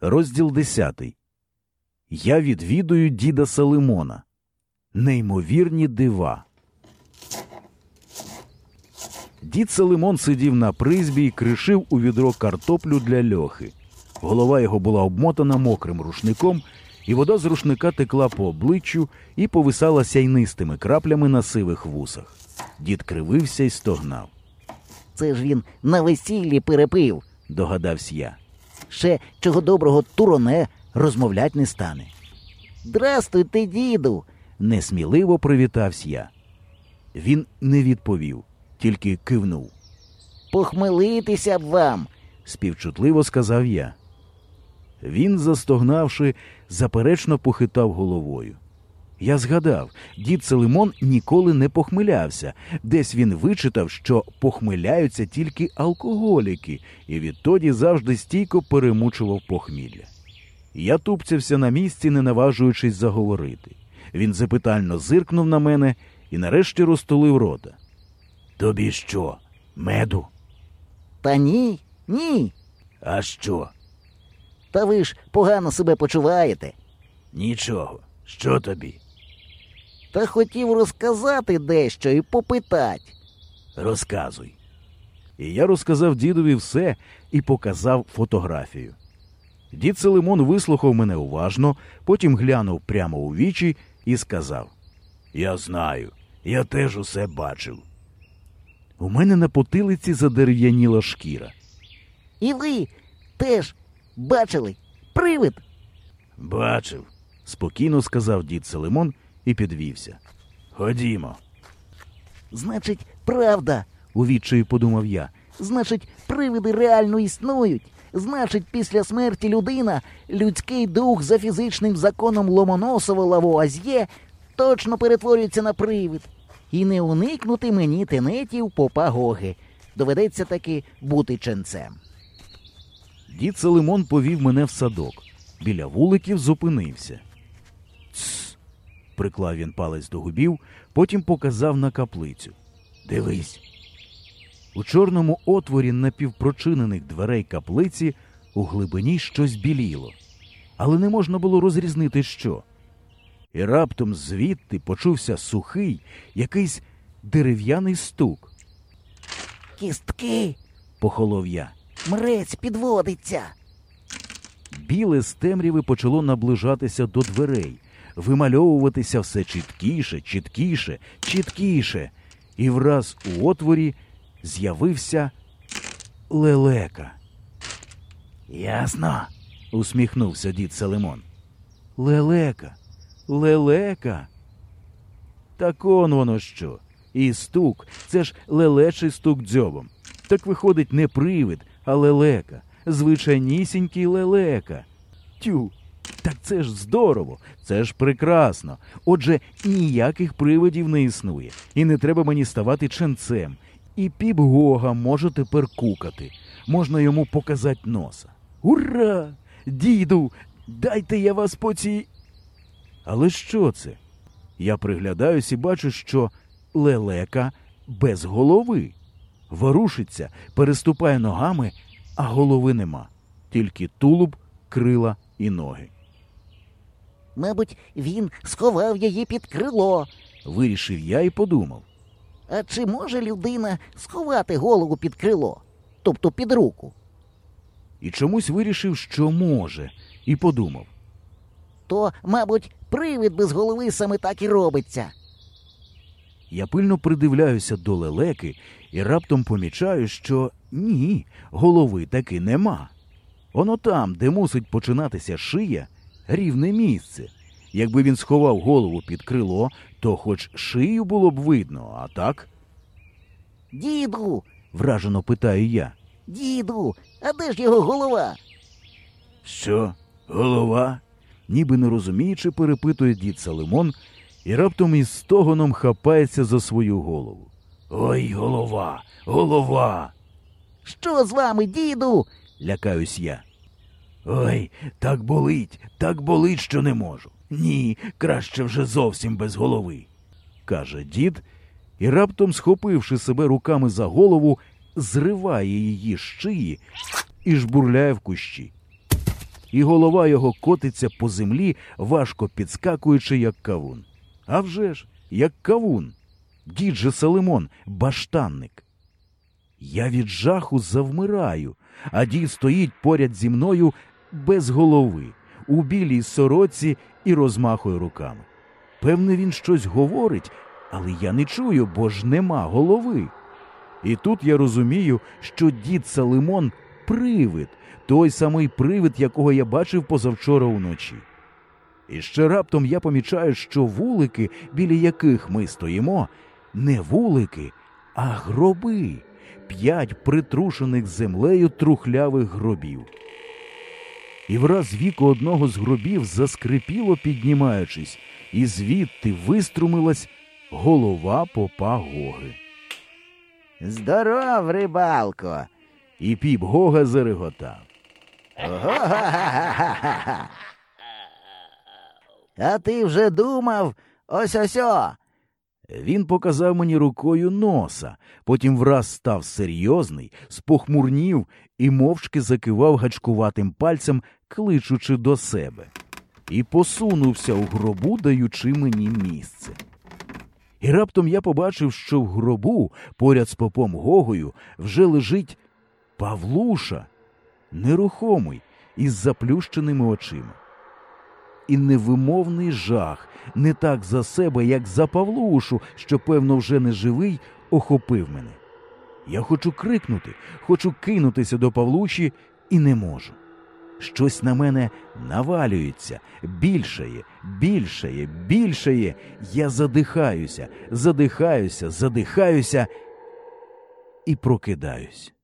Розділ 10. Я відвідую діда Салимона. Неймовірні дива. Дід Салимон сидів на призбі і кришив у відро картоплю для льохи. Голова його була обмотана мокрим рушником, і вода з рушника текла по обличчю і повисала сяйнистими краплями на сивих вусах. Дід кривився і стогнав. Це ж він на весіллі перепив. Догадався я. Ще чого доброго туроне розмовлять не стане. Здрастуйте, діду. Несміливо привітався я. Він не відповів, тільки кивнув. Похмелитися б вам. співчутливо сказав я. Він, застогнавши, заперечно похитав головою. Я згадав, дід Селимон ніколи не похмилявся. Десь він вичитав, що похмиляються тільки алкоголіки, і відтоді завжди стійко перемучував похмілля. Я тупцявся на місці, не наважуючись заговорити. Він запитально зиркнув на мене і нарешті розтулив рота. Тобі що, меду? Та ні, ні. А що? Та ви ж погано себе почуваєте. Нічого. Що тобі? Та хотів розказати дещо і попитати. Розказуй. І я розказав дідові все і показав фотографію. Дід Селимон вислухав мене уважно, потім глянув прямо у вічі і сказав: Я знаю, я теж усе бачив. У мене на потилиці задерев'яніла шкіра. І ви теж бачили привид. Бачив, спокійно сказав дід Селимон і підвівся. Ходімо. Значить, правда. у відчаї подумав я. Значить, привиди реально існують. Значить, після смерті людина, людський дух за фізичним законом Ломоносова Лавуазьє точно перетворюється на привид. І не уникнути мені тенетів попа Гоги. Доведеться таки бути ченцем. Дід Селимон повів мене в садок. Біля вуликів зупинився. Приклав він палець до губів, потім показав на каплицю. Дивись. У чорному отворі напівпрочинених дверей каплиці у глибині щось біліло, але не можна було розрізнити що. І раптом звідти почувся сухий, якийсь дерев'яний стук. Кістки, Похолов я. мрець підводиться. Біле з темряви почало наближатися до дверей, вимальовуватися все чіткіше, чіткіше, чіткіше, і враз у отворі з'явився лелека. Ясно, усміхнувся дід Селимон. Лелека, лелека. Так он воно що. І стук, це ж лелечий стук дзьобом. Так виходить не привид, а лелека звичайнісінький лелека. Тю, так це ж здорово, це ж прекрасно. Отже, ніяких привидів не існує, і не треба мені ставати ченцем. І піп Гога може тепер кукати, можна йому показати носа. Ура! Діду, дайте я вас поці. Але що це? Я приглядаюсь і бачу, що лелека без голови. Ворушиться, переступає ногами, а голови нема, тільки тулуб, крила і ноги. Мабуть, він сховав її під крило. Вирішив я і подумав. А чи може людина сховати голову під крило, тобто під руку? І чомусь вирішив, що може, і подумав. То, мабуть, привид без голови саме так і робиться. Я пильно придивляюся до лелеки і раптом помічаю, що ні, голови таки нема. Воно там, де мусить починатися шия, рівне місце. Якби він сховав голову під крило, то хоч шию було б видно, а так? Діду, вражено питаю я. діду, а де ж його голова? Що, голова? Ніби не розуміючи, перепитує дід Салимон і раптом із стогоном хапається за свою голову. Ой, голова, голова. Що з вами, діду? лякаюсь я. Ой, так болить, так болить, що не можу. Ні, краще вже зовсім без голови, каже дід, і раптом, схопивши себе руками за голову, зриває її з шиї і жбурляє в кущі. і голова його котиться по землі, важко підскакуючи, як кавун. А вже ж, як кавун. Дід же Салимон, баштанник. Я від жаху завмираю, а дід стоїть поряд зі мною без голови, у білій сороці і розмахує руками. Певне, він щось говорить, але я не чую, бо ж нема голови. І тут я розумію, що дід Салимон привид, той самий привид, якого я бачив позавчора уночі. І ще раптом я помічаю, що вулики, біля яких ми стоїмо, не вулики, а гроби, п'ять притрушених землею трухлявих гробів. І враз віко одного з гробів заскрипіло, піднімаючись, і звідти виструмилась голова попа Гоги. Здоров, рибалко. І піп Гога зареготав. Ого-га-га-га-га-га. А ти вже думав? Ось ось о. Він показав мені рукою носа, потім враз став серйозний, спохмурнів і мовчки закивав гачкуватим пальцем, кличучи до себе, і посунувся у гробу, даючи мені місце. І раптом я побачив, що в гробу, поряд з попом Гогою, вже лежить Павлуша, нерухомий, із заплющеними очима. І невимовний жах, не так за себе, як за Павлушу, що, певно, вже не живий, охопив мене. Я хочу крикнути, хочу кинутися до Павлуші і не можу. Щось на мене навалюється, більшає, більшає, більшає. Я задихаюся, задихаюся, задихаюся і прокидаюсь.